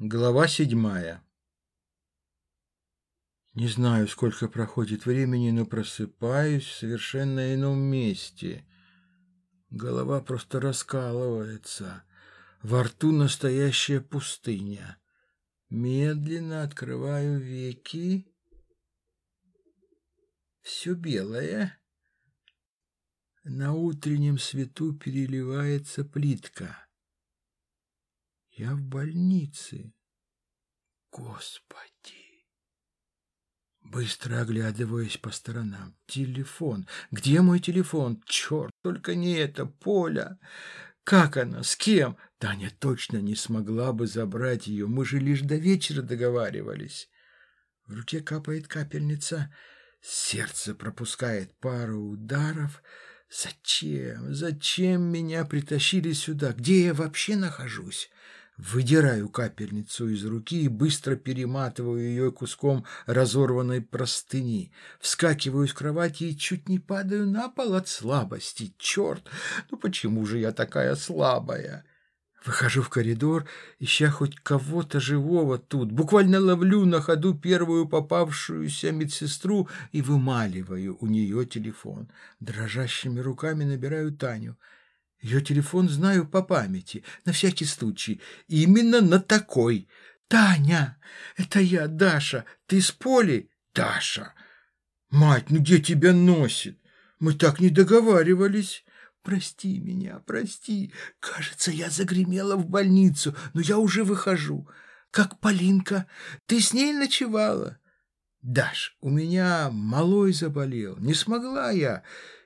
Глава седьмая Не знаю, сколько проходит времени, но просыпаюсь в совершенно ином месте. Голова просто раскалывается. Во рту настоящая пустыня. Медленно открываю веки. Все белое. На утреннем свету переливается плитка. Я в больнице. Господи! Быстро оглядываясь по сторонам. Телефон. Где мой телефон? Черт, только не это, Поля. Как она? С кем? Таня точно не смогла бы забрать ее. Мы же лишь до вечера договаривались. В руке капает капельница. Сердце пропускает пару ударов. Зачем? Зачем меня притащили сюда? Где я вообще нахожусь? Выдираю капельницу из руки и быстро перематываю ее куском разорванной простыни. Вскакиваю с кровати и чуть не падаю на пол от слабости. Черт, ну почему же я такая слабая? Выхожу в коридор, ища хоть кого-то живого тут. Буквально ловлю на ходу первую попавшуюся медсестру и вымаливаю у нее телефон. Дрожащими руками набираю Таню. Ее телефон знаю по памяти, на всякий случай. Именно на такой. «Таня, это я, Даша. Ты с Полей?» «Даша! Мать, ну где тебя носит? Мы так не договаривались». «Прости меня, прости. Кажется, я загремела в больницу, но я уже выхожу. Как Полинка. Ты с ней ночевала?» «Даш, у меня малой заболел. Не смогла я.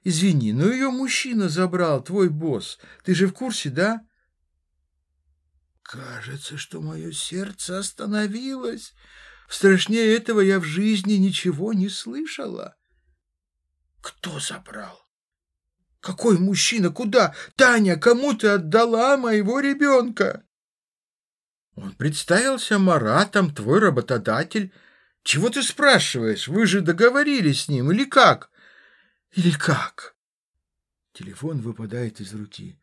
Извини, но ее мужчина забрал, твой босс. Ты же в курсе, да?» «Кажется, что мое сердце остановилось. Страшнее этого я в жизни ничего не слышала». «Кто забрал?» «Какой мужчина? Куда? Таня, кому ты отдала моего ребенка?» «Он представился Маратом, твой работодатель». Чего ты спрашиваешь? Вы же договорились с ним, или как? Или как? Телефон выпадает из руки.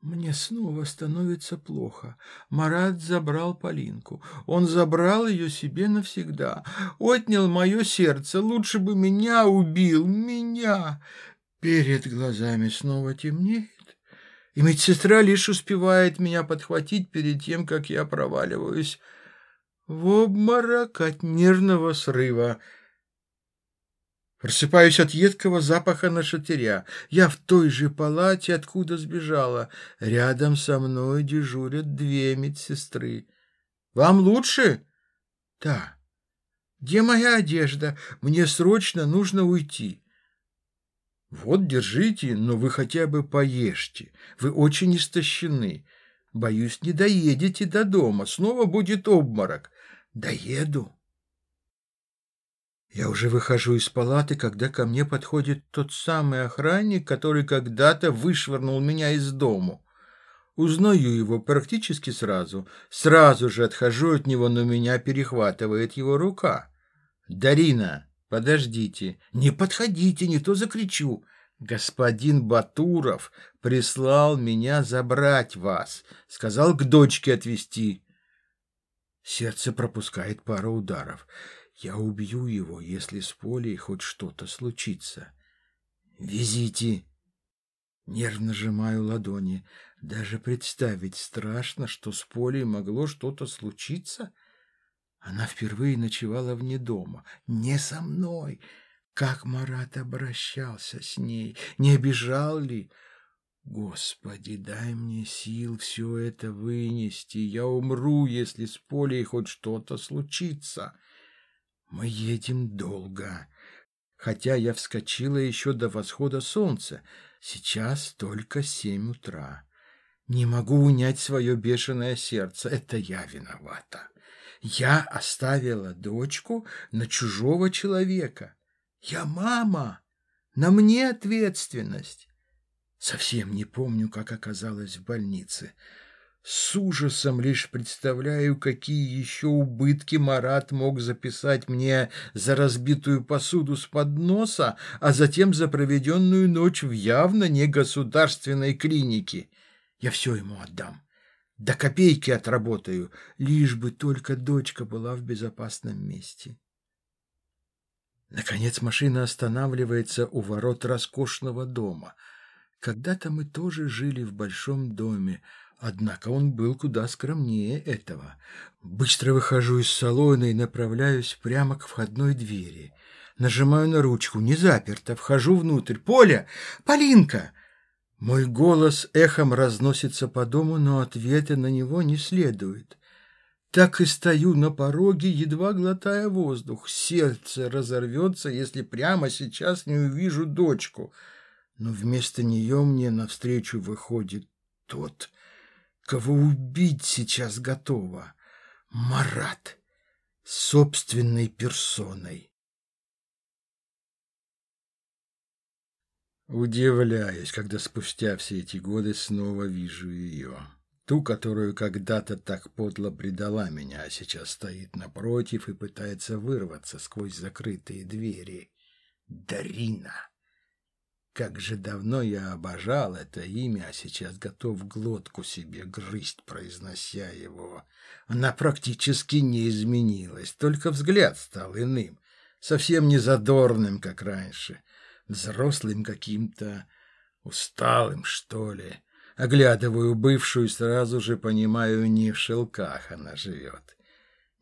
Мне снова становится плохо. Марат забрал Полинку. Он забрал ее себе навсегда. Отнял мое сердце. Лучше бы меня убил. Меня. Перед глазами снова темнеет. И медсестра лишь успевает меня подхватить перед тем, как я проваливаюсь в обморок от нервного срыва. Просыпаюсь от едкого запаха нашатыря. Я в той же палате, откуда сбежала. Рядом со мной дежурят две медсестры. «Вам лучше?» «Да». «Где моя одежда? Мне срочно нужно уйти». «Вот, держите, но вы хотя бы поешьте. Вы очень истощены. Боюсь, не доедете до дома. Снова будет обморок. Доеду. Я уже выхожу из палаты, когда ко мне подходит тот самый охранник, который когда-то вышвырнул меня из дому. Узнаю его практически сразу. Сразу же отхожу от него, но меня перехватывает его рука. «Дарина, подождите, не подходите, не то закричу. Господин Батуров прислал меня забрать вас, сказал к дочке отвезти. Сердце пропускает пару ударов. Я убью его, если с Полей хоть что-то случится. Везите. Нервно сжимаю ладони. Даже представить страшно, что с Полей могло что-то случиться. Она впервые ночевала вне дома. Не со мной. Как Марат обращался с ней? Не обижал ли? Господи, дай мне сил все это вынести. Я умру, если с Полей хоть что-то случится. Мы едем долго. Хотя я вскочила еще до восхода солнца. Сейчас только семь утра. Не могу унять свое бешеное сердце. Это я виновата. Я оставила дочку на чужого человека. Я мама. На мне ответственность. Совсем не помню, как оказалась в больнице. С ужасом лишь представляю, какие еще убытки Марат мог записать мне за разбитую посуду с подноса, а затем за проведенную ночь в явно негосударственной клинике. Я все ему отдам. До копейки отработаю, лишь бы только дочка была в безопасном месте. Наконец машина останавливается у ворот роскошного дома. Когда-то мы тоже жили в большом доме, однако он был куда скромнее этого. Быстро выхожу из салона и направляюсь прямо к входной двери. Нажимаю на ручку, не заперто, вхожу внутрь. «Поля! Полинка!» Мой голос эхом разносится по дому, но ответа на него не следует. Так и стою на пороге, едва глотая воздух. Сердце разорвется, если прямо сейчас не увижу дочку. Но вместо нее мне навстречу выходит тот, кого убить сейчас готова. Марат, собственной персоной. Удивляюсь, когда спустя все эти годы снова вижу ее. Ту, которую когда-то так подло предала меня, а сейчас стоит напротив и пытается вырваться сквозь закрытые двери. Дарина. Как же давно я обожал это имя, а сейчас готов глотку себе грызть, произнося его. Она практически не изменилась, только взгляд стал иным, совсем не задорным, как раньше, взрослым каким-то, усталым, что ли. Оглядываю бывшую, сразу же понимаю, не в шелках она живет.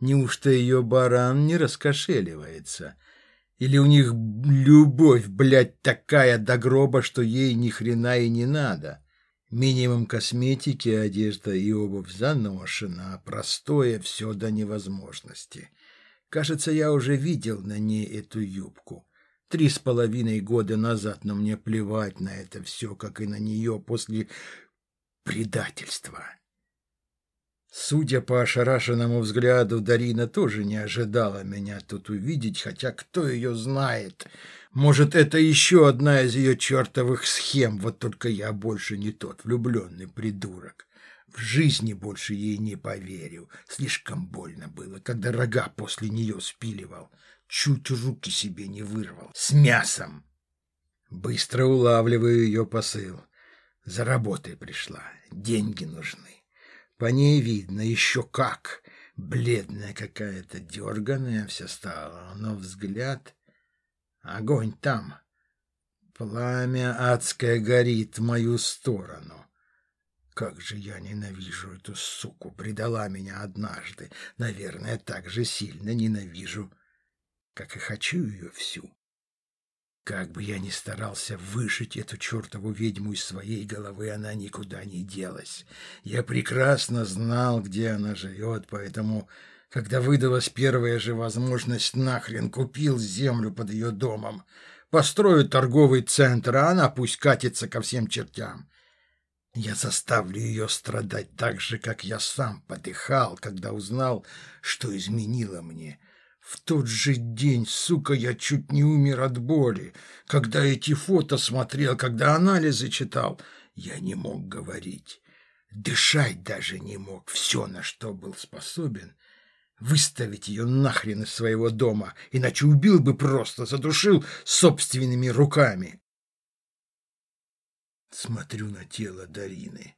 Неужто ее баран не раскошеливается? Или у них любовь, блядь, такая до гроба, что ей ни хрена и не надо? Минимум косметики, одежда и обувь заношена, а простое все до невозможности. Кажется, я уже видел на ней эту юбку. Три с половиной года назад, но мне плевать на это все, как и на нее после предательства. Судя по ошарашенному взгляду, Дарина тоже не ожидала меня тут увидеть, хотя кто ее знает. Может, это еще одна из ее чертовых схем, вот только я больше не тот влюбленный придурок. В жизни больше ей не поверю. Слишком больно было, когда рога после нее спиливал чуть руки себе не вырвал. С мясом. Быстро улавливаю ее посыл. За работой пришла. Деньги нужны. По ней видно еще как. Бледная какая-то, дерганая вся стала, но взгляд... Огонь там. Пламя адское горит в мою сторону. Как же я ненавижу эту суку, предала меня однажды. Наверное, так же сильно ненавижу как и хочу ее всю. Как бы я ни старался вышить эту чертову ведьму из своей головы, она никуда не делась. Я прекрасно знал, где она живет, поэтому, когда выдалась первая же возможность, нахрен купил землю под ее домом. Построю торговый центр, а она пусть катится ко всем чертям. Я заставлю ее страдать так же, как я сам подыхал, когда узнал, что изменила мне — в тот же день, сука, я чуть не умер от боли. Когда эти фото смотрел, когда анализы читал, я не мог говорить. Дышать даже не мог. Все, на что был способен, выставить ее нахрен из своего дома, иначе убил бы просто, задушил собственными руками. Смотрю на тело Дарины.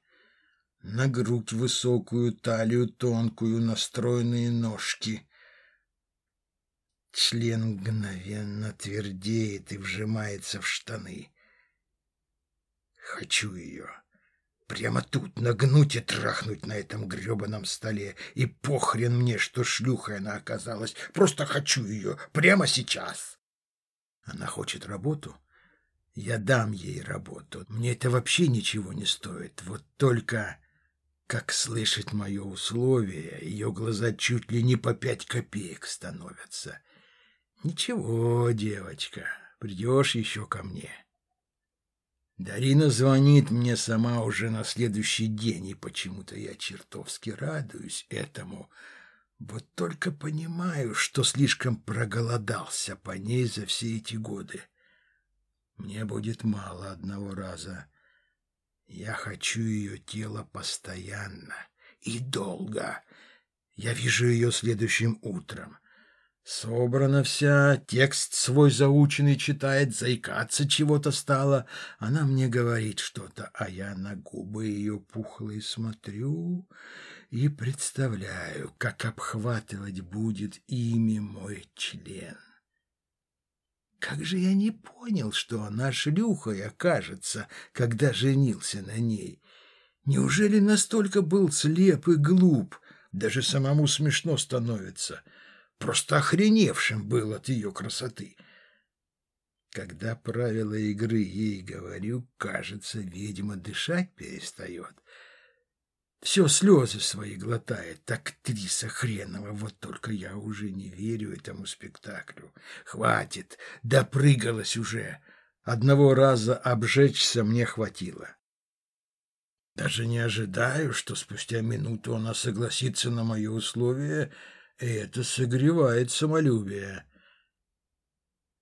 На грудь высокую, талию тонкую, настроенные ножки — Член мгновенно твердеет и вжимается в штаны. Хочу ее. Прямо тут нагнуть и трахнуть на этом гребаном столе. И похрен мне, что шлюхой она оказалась. Просто хочу ее. Прямо сейчас. Она хочет работу? Я дам ей работу. Мне это вообще ничего не стоит. Вот только... Как слышит мое условие, ее глаза чуть ли не по пять копеек становятся. «Ничего, девочка, придешь еще ко мне». Дарина звонит мне сама уже на следующий день, и почему-то я чертовски радуюсь этому. Вот только понимаю, что слишком проголодался по ней за все эти годы. Мне будет мало одного раза. Я хочу ее тело постоянно и долго. Я вижу ее следующим утром. Собрана вся, текст свой заученный читает, заикаться чего-то стало. Она мне говорит что-то, а я на губы ее пухлые смотрю и представляю, как обхватывать будет ими мой член. Как же я не понял, что она шлюхой окажется, когда женился на ней. Неужели настолько был слеп и глуп? Даже самому смешно становится. Просто охреневшим был от ее красоты. Когда правила игры ей говорю, кажется, ведьма дышать перестает. Все слезы свои глотает, актриса хренова. Вот только я уже не верю этому спектаклю. Хватит, допрыгалась уже. Одного раза обжечься мне хватило. Даже не ожидаю, что спустя минуту она согласится на мои условия, это согревает самолюбие.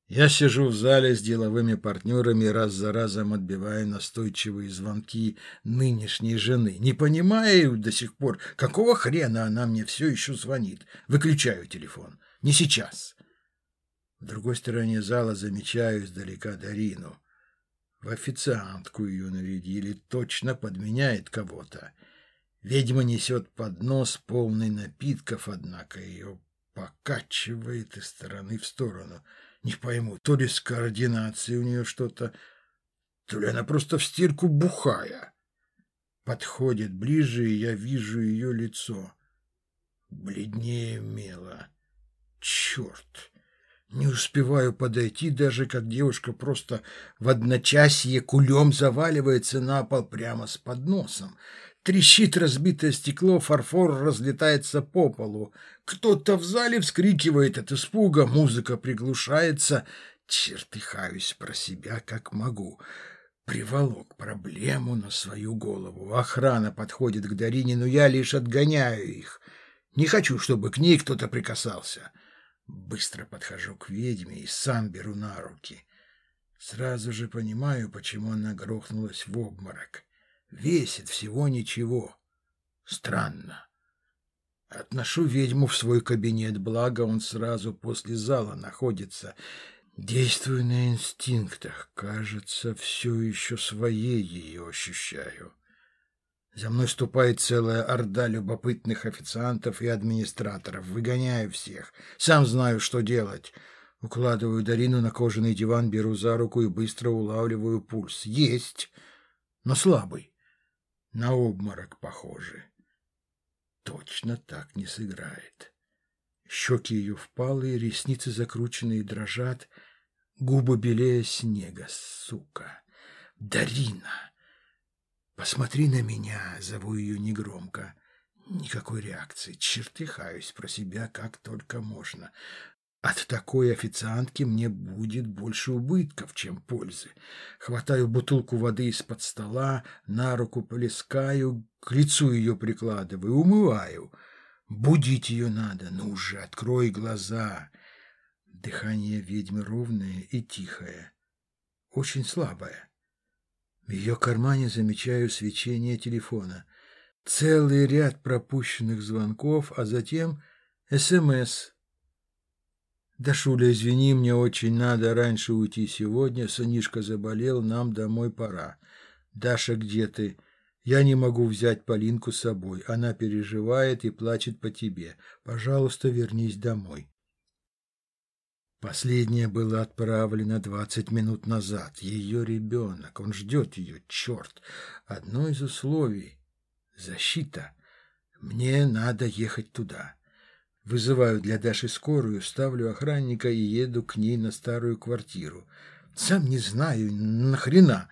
Я сижу в зале с деловыми партнерами, раз за разом отбивая настойчивые звонки нынешней жены. Не понимаю до сих пор, какого хрена она мне все еще звонит. Выключаю телефон. Не сейчас. В другой стороне зала замечаю издалека Дарину. В официантку ее нарядили, точно подменяет кого-то. Ведьма несет поднос, полный напитков, однако ее покачивает из стороны в сторону — не пойму, то ли с координацией у нее что-то, то ли она просто в стельку бухая. Подходит ближе, и я вижу ее лицо. Бледнее мела. Черт! Не успеваю подойти, даже как девушка просто в одночасье кулем заваливается на пол прямо с подносом. Трещит разбитое стекло, фарфор разлетается по полу. Кто-то в зале вскрикивает от испуга, музыка приглушается. Чертыхаюсь про себя, как могу. Приволок проблему на свою голову. Охрана подходит к Дарине, но я лишь отгоняю их. Не хочу, чтобы к ней кто-то прикасался. Быстро подхожу к ведьме и сам беру на руки. Сразу же понимаю, почему она грохнулась в обморок. Весит всего ничего. Странно. Отношу ведьму в свой кабинет, благо он сразу после зала находится. Действую на инстинктах. Кажется, все еще своей ее ощущаю. За мной ступает целая орда любопытных официантов и администраторов. Выгоняю всех. Сам знаю, что делать. Укладываю Дарину на кожаный диван, беру за руку и быстро улавливаю пульс. Есть, но слабый на обморок похоже. Точно так не сыграет. Щеки ее впалые, ресницы закрученные дрожат, губы белее снега, сука. Дарина! Посмотри на меня, зову ее негромко. Никакой реакции, чертыхаюсь про себя как только можно. От такой официантки мне будет больше убытков, чем пользы. Хватаю бутылку воды из-под стола, на руку полискаю, к лицу ее прикладываю, умываю. Будить ее надо, ну уже, открой глаза. Дыхание ведьмы ровное и тихое, очень слабое. В ее кармане замечаю свечение телефона. Целый ряд пропущенных звонков, а затем СМС «Дашуля, извини, мне очень надо раньше уйти сегодня. Сынишка заболел, нам домой пора. Даша, где ты? Я не могу взять Полинку с собой. Она переживает и плачет по тебе. Пожалуйста, вернись домой». Последняя была отправлена двадцать минут назад. Ее ребенок, он ждет ее, черт. Одно из условий — защита. Мне надо ехать туда. Вызываю для Даши скорую, ставлю охранника и еду к ней на старую квартиру. Сам не знаю, нахрена.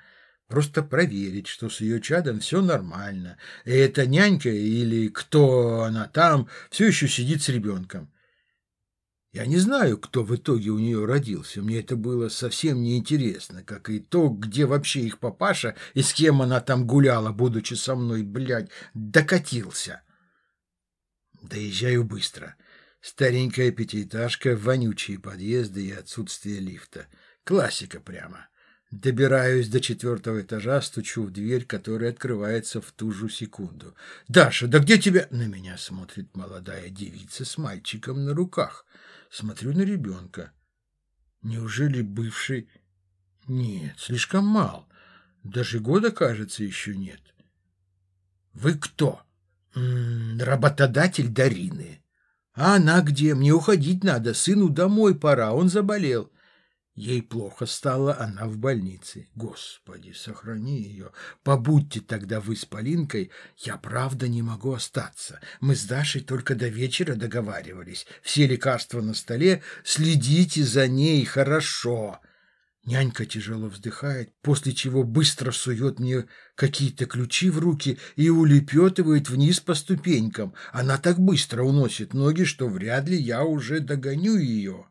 Просто проверить, что с ее чадом все нормально. И эта нянька или кто она там все еще сидит с ребенком. Я не знаю, кто в итоге у нее родился. Мне это было совсем неинтересно, как и то, где вообще их папаша и с кем она там гуляла, будучи со мной, блядь, докатился. Доезжаю быстро. Старенькая пятиэтажка, вонючие подъезды и отсутствие лифта. Классика прямо. Добираюсь до четвертого этажа, стучу в дверь, которая открывается в ту же секунду. «Даша, да где тебя...» На меня смотрит молодая девица с мальчиком на руках. Смотрю на ребенка. Неужели бывший... Нет, слишком мал. Даже года, кажется, еще нет. «Вы кто?» «Работодатель Дарины». «А она где? Мне уходить надо. Сыну домой пора, он заболел». Ей плохо стало, она в больнице. Господи, сохрани ее. Побудьте тогда вы с Полинкой. Я правда не могу остаться. Мы с Дашей только до вечера договаривались. Все лекарства на столе. Следите за ней хорошо. Нянька тяжело вздыхает, после чего быстро сует мне какие-то ключи в руки и улепетывает вниз по ступенькам. Она так быстро уносит ноги, что вряд ли я уже догоню ее.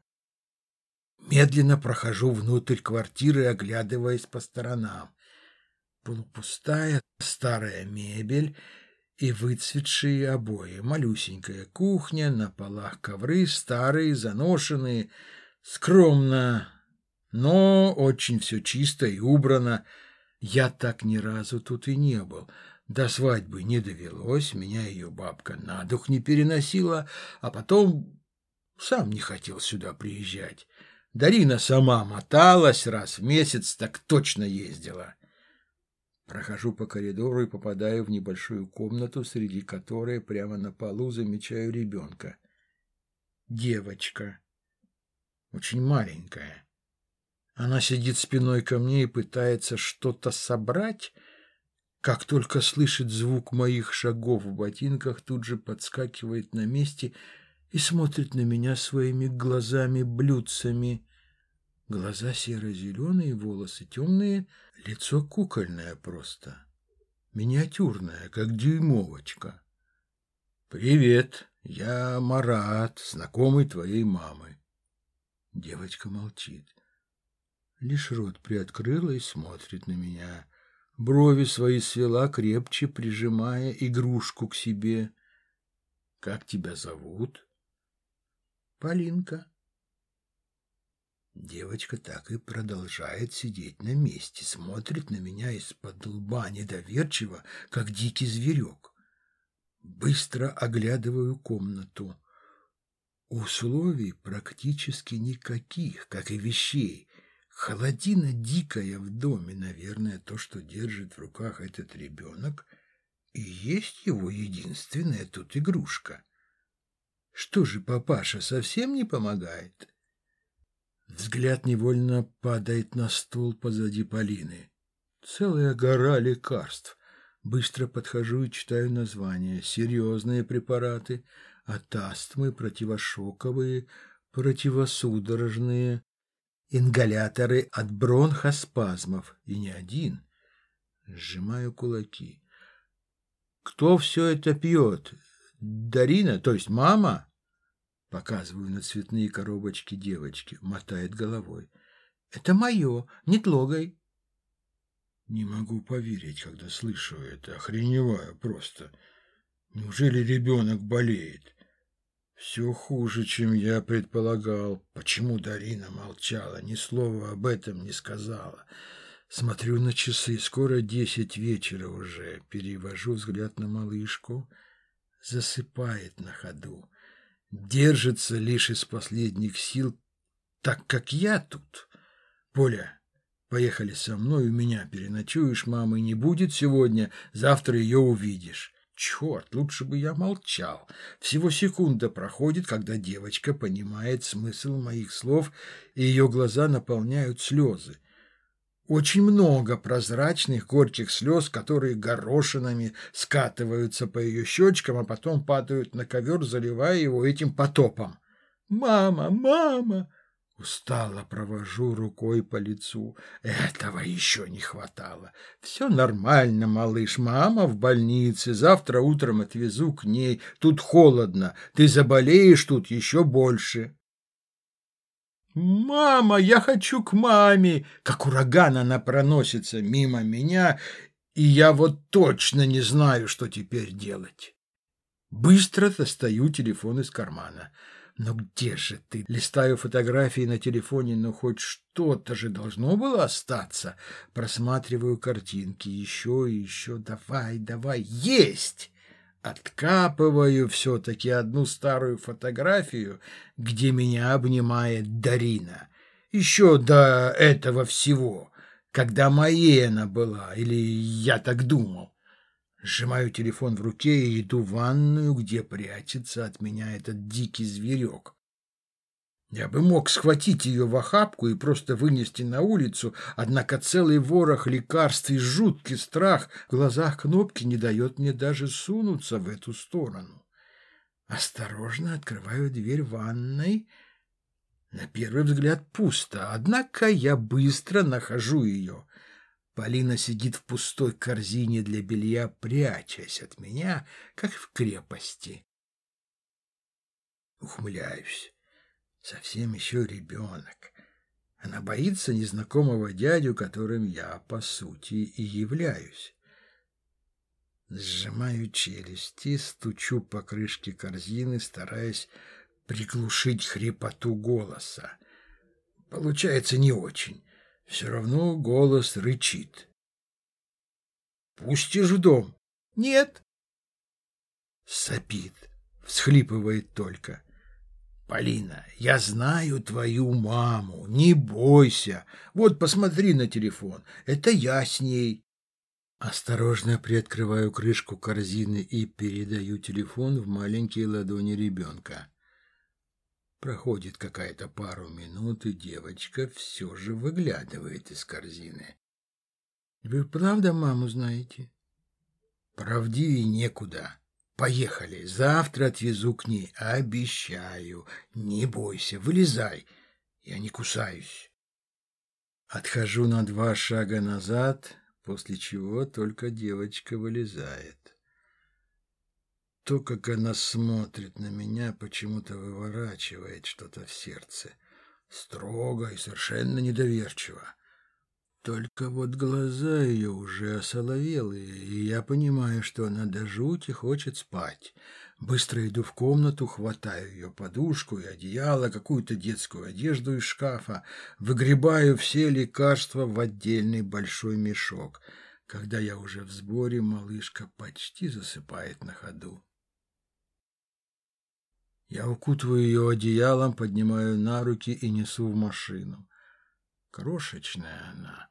Медленно прохожу внутрь квартиры, оглядываясь по сторонам. Полупустая старая мебель и выцветшие обои. Малюсенькая кухня, на полах ковры, старые, заношенные. Скромно, но очень все чисто и убрано. Я так ни разу тут и не был. До свадьбы не довелось, меня ее бабка на дух не переносила, а потом сам не хотел сюда приезжать. Дарина сама моталась раз в месяц, так точно ездила. Прохожу по коридору и попадаю в небольшую комнату, среди которой прямо на полу замечаю ребенка. Девочка. Очень маленькая. Она сидит спиной ко мне и пытается что-то собрать. Как только слышит звук моих шагов в ботинках, тут же подскакивает на месте и смотрит на меня своими глазами-блюдцами. Глаза серо-зеленые, волосы темные, лицо кукольное просто, миниатюрное, как дюймовочка. «Привет, я Марат, знакомый твоей мамы». Девочка молчит. Лишь рот приоткрыла и смотрит на меня. Брови свои свела, крепче прижимая игрушку к себе. «Как тебя зовут?» «Полинка». Девочка так и продолжает сидеть на месте, смотрит на меня из-под лба недоверчиво, как дикий зверек. Быстро оглядываю комнату. Условий практически никаких, как и вещей. Холодина дикая в доме, наверное, то, что держит в руках этот ребенок, и есть его единственная тут игрушка. Что же папаша совсем не помогает? Взгляд невольно падает на стул позади Полины. Целая гора лекарств. Быстро подхожу и читаю названия. Серьезные препараты. От астмы противошоковые, противосудорожные. Ингаляторы от бронхоспазмов. И не один. Сжимаю кулаки. Кто все это пьет? Дарина, то есть мама? Показываю на цветные коробочки девочки. Мотает головой. Это мое, не трогай. Не могу поверить, когда слышу это. Охреневаю просто. Неужели ребенок болеет? Все хуже, чем я предполагал. Почему Дарина молчала, ни слова об этом не сказала? Смотрю на часы, скоро десять вечера уже. Перевожу взгляд на малышку. Засыпает на ходу держится лишь из последних сил, так как я тут. Поля, поехали со мной, у меня переночуешь, мамы не будет сегодня, завтра ее увидишь. Черт, лучше бы я молчал. Всего секунда проходит, когда девочка понимает смысл моих слов, и ее глаза наполняют слезы. Очень много прозрачных горьких слез, которые горошинами скатываются по ее щечкам, а потом падают на ковер, заливая его этим потопом. «Мама! Мама!» Устало провожу рукой по лицу. Этого еще не хватало. Все нормально, малыш. Мама в больнице. Завтра утром отвезу к ней. Тут холодно. Ты заболеешь тут еще больше. «Мама, я хочу к маме!» Как ураган она проносится мимо меня, и я вот точно не знаю, что теперь делать. Быстро достаю телефон из кармана. Но где же ты? Листаю фотографии на телефоне, но хоть что-то же должно было остаться. Просматриваю картинки. Еще и еще. Давай, давай. Есть! Откапываю все-таки одну старую фотографию, где меня обнимает Дарина. Еще до этого всего, когда моей она была, или я так думал. Сжимаю телефон в руке и иду в ванную, где прячется от меня этот дикий зверек. Я бы мог схватить ее в охапку и просто вынести на улицу, однако целый ворох лекарств и жуткий страх в глазах кнопки не дает мне даже сунуться в эту сторону. Осторожно открываю дверь ванной. На первый взгляд пусто, однако я быстро нахожу ее. Полина сидит в пустой корзине для белья, прячась от меня, как в крепости. Ухмыляюсь. Совсем еще ребенок. Она боится незнакомого дядю, которым я, по сути, и являюсь. Сжимаю челюсти, стучу по крышке корзины, стараясь приглушить хрипоту голоса. Получается не очень. Все равно голос рычит. «Пустишь в дом?» «Нет». Сопит, всхлипывает только. «Полина, я знаю твою маму, не бойся. Вот посмотри на телефон, это я с ней». Осторожно приоткрываю крышку корзины и передаю телефон в маленькие ладони ребенка. Проходит какая-то пару минут, и девочка все же выглядывает из корзины. «Вы правда маму знаете?» «Правдивее некуда. Поехали. Завтра отвезу к ней. Обещаю. Не бойся. Вылезай. Я не кусаюсь». Отхожу на два шага назад, после чего только девочка вылезает. То, как она смотрит на меня, почему-то выворачивает что-то в сердце. Строго и совершенно недоверчиво. Только вот глаза ее уже осоловелые, и я понимаю, что она до жути хочет спать. Быстро иду в комнату, хватаю ее подушку и одеяло, какую-то детскую одежду из шкафа, выгребаю все лекарства в отдельный большой мешок. Когда я уже в сборе, малышка почти засыпает на ходу. Я укутываю ее одеялом, поднимаю на руки и несу в машину. Крошечная она,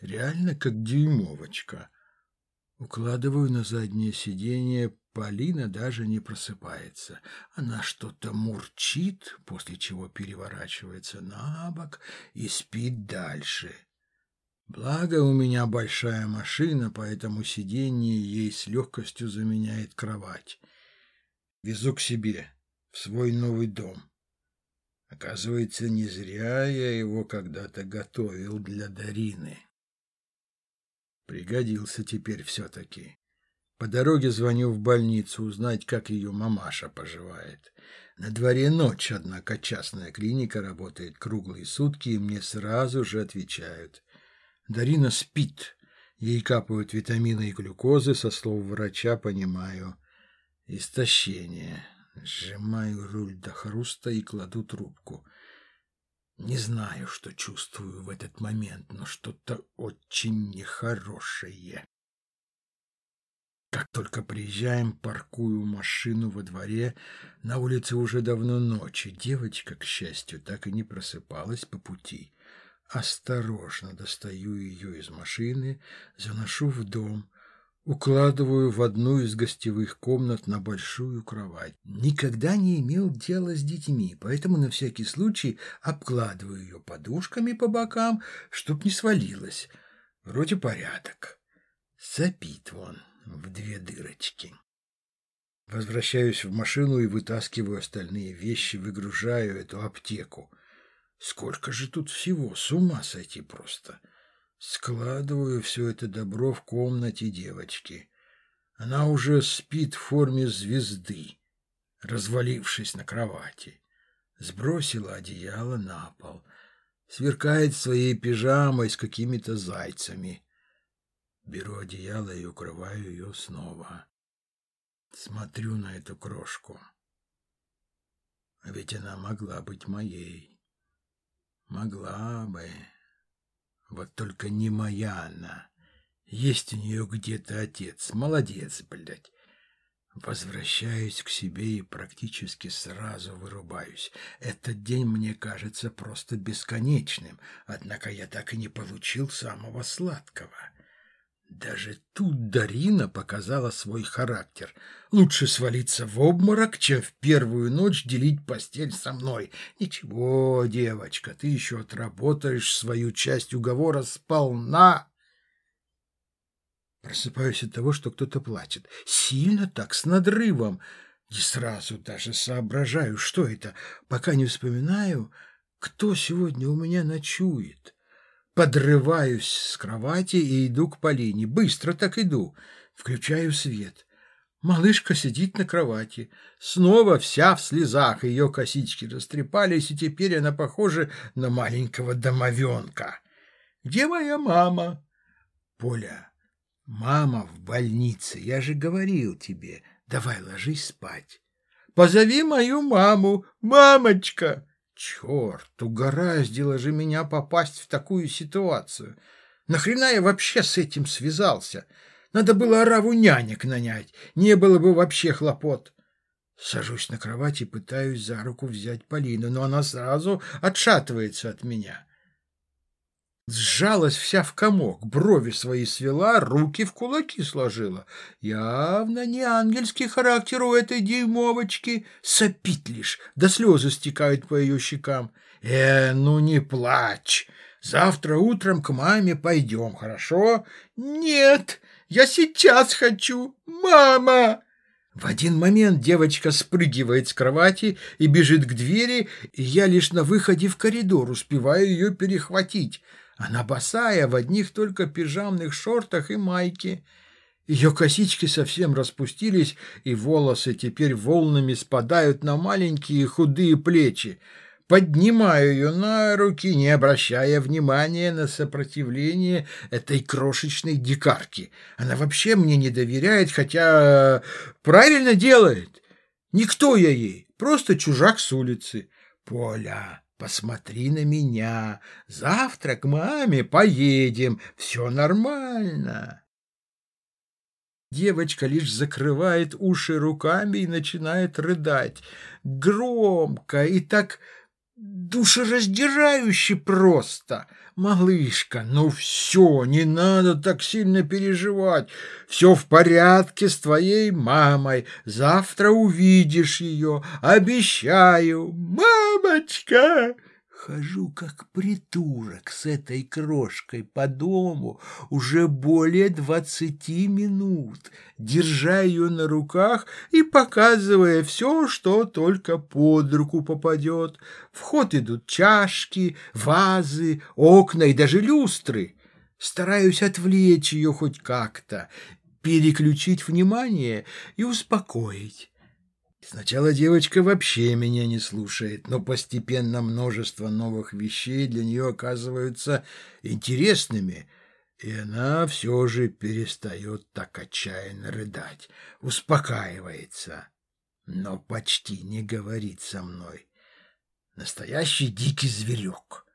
реально как дюймовочка. Укладываю на заднее сиденье, Полина даже не просыпается. Она что-то мурчит, после чего переворачивается на бок и спит дальше. Благо у меня большая машина, поэтому сиденье ей с легкостью заменяет кровать. Везу к себе в свой новый дом. Оказывается, не зря я его когда-то готовил для Дарины. Пригодился теперь все-таки. По дороге звоню в больницу узнать, как ее мамаша поживает. На дворе ночь, однако частная клиника работает круглые сутки, и мне сразу же отвечают. Дарина спит. Ей капают витамины и глюкозы, со слов врача понимаю. Истощение. Сжимаю руль до хруста и кладу трубку. Не знаю, что чувствую в этот момент, но что-то очень нехорошее. Как только приезжаем, паркую машину во дворе. На улице уже давно ночи. Девочка, к счастью, так и не просыпалась по пути. Осторожно достаю ее из машины, заношу в дом укладываю в одну из гостевых комнат на большую кровать. Никогда не имел дела с детьми, поэтому на всякий случай обкладываю ее подушками по бокам, чтоб не свалилась. Вроде порядок. Сопит вон в две дырочки. Возвращаюсь в машину и вытаскиваю остальные вещи, выгружаю эту аптеку. Сколько же тут всего, с ума сойти просто. Складываю все это добро в комнате девочки. Она уже спит в форме звезды, развалившись на кровати. Сбросила одеяло на пол. Сверкает своей пижамой с какими-то зайцами. Беру одеяло и укрываю ее снова. Смотрю на эту крошку. А ведь она могла быть моей. Могла бы. Вот только не моя она. Есть у нее где-то отец. Молодец, блядь. Возвращаюсь к себе и практически сразу вырубаюсь. Этот день мне кажется просто бесконечным, однако я так и не получил самого сладкого. Даже тут Дарина показала свой характер. Лучше свалиться в обморок, чем в первую ночь делить постель со мной. Ничего, девочка, ты еще отработаешь свою часть уговора сполна. Просыпаюсь от того, что кто-то плачет. Сильно так, с надрывом. Не сразу даже соображаю, что это, пока не вспоминаю, кто сегодня у меня ночует. Подрываюсь с кровати и иду к Полине. Быстро так иду. Включаю свет. Малышка сидит на кровати. Снова вся в слезах. Ее косички растрепались, и теперь она похожа на маленького домовенка. «Где моя мама?» «Поля, «Мама в больнице, я же говорил тебе. Давай ложись спать». «Позови мою маму, мамочка!» «Черт, угораздило же меня попасть в такую ситуацию. Нахрена я вообще с этим связался? Надо было ораву нянек нанять, не было бы вообще хлопот». Сажусь на кровать и пытаюсь за руку взять Полину, но она сразу отшатывается от меня сжалась вся в комок, брови свои свела, руки в кулаки сложила. Явно не ангельский характер у этой дюймовочки. Сопит лишь, да слезы стекают по ее щекам. «Э, ну не плачь! Завтра утром к маме пойдем, хорошо?» «Нет, я сейчас хочу! Мама!» В один момент девочка спрыгивает с кровати и бежит к двери, и я лишь на выходе в коридор успеваю ее перехватить. Она босая, в одних только пижамных шортах и майке. Ее косички совсем распустились, и волосы теперь волнами спадают на маленькие худые плечи. Поднимаю ее на руки, не обращая внимания на сопротивление этой крошечной дикарки. Она вообще мне не доверяет, хотя правильно делает. Никто я ей, просто чужак с улицы. Поля, Посмотри на меня. Завтра к маме поедем. Все нормально. Девочка лишь закрывает уши руками и начинает рыдать. Громко и так душераздирающе просто. Малышка, ну все, не надо так сильно переживать. Все в порядке с твоей мамой. Завтра увидишь ее, обещаю. Мамочка! Хожу как притурок с этой крошкой по дому уже более двадцати минут, держа ее на руках и показывая все, что только под руку попадет. В ход идут чашки, вазы, окна и даже люстры. Стараюсь отвлечь ее хоть как-то, переключить внимание и успокоить. Сначала девочка вообще меня не слушает, но постепенно множество новых вещей для нее оказываются интересными, и она все же перестает так отчаянно рыдать, успокаивается, но почти не говорит со мной. Настоящий дикий зверек.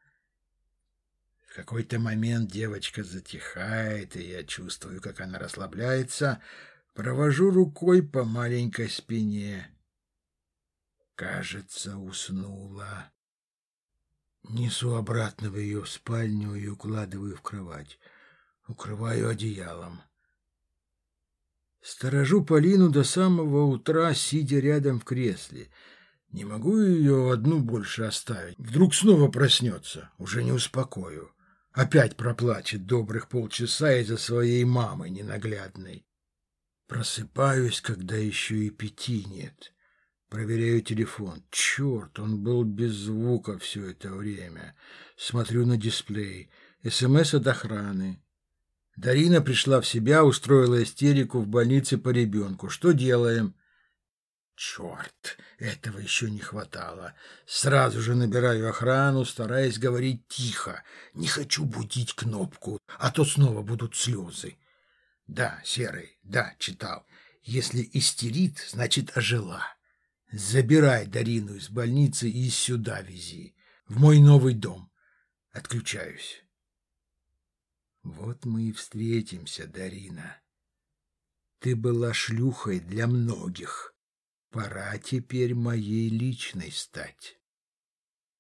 В какой-то момент девочка затихает, и я чувствую, как она расслабляется, провожу рукой по маленькой спине. Кажется, уснула. Несу обратно в ее спальню и укладываю в кровать. Укрываю одеялом. Сторожу Полину до самого утра, сидя рядом в кресле. Не могу ее одну больше оставить. Вдруг снова проснется. Уже не успокою. Опять проплачет добрых полчаса из-за своей мамы ненаглядной. Просыпаюсь, когда еще и пяти нет. Проверяю телефон. Черт, он был без звука все это время. Смотрю на дисплей. СМС от охраны. Дарина пришла в себя, устроила истерику в больнице по ребенку. Что делаем? Черт, этого еще не хватало. Сразу же набираю охрану, стараясь говорить тихо. Не хочу будить кнопку, а то снова будут слезы. Да, Серый, да, читал. Если истерит, значит ожила. Забирай Дарину из больницы и сюда вези, в мой новый дом. Отключаюсь. Вот мы и встретимся, Дарина. Ты была шлюхой для многих. Пора теперь моей личной стать.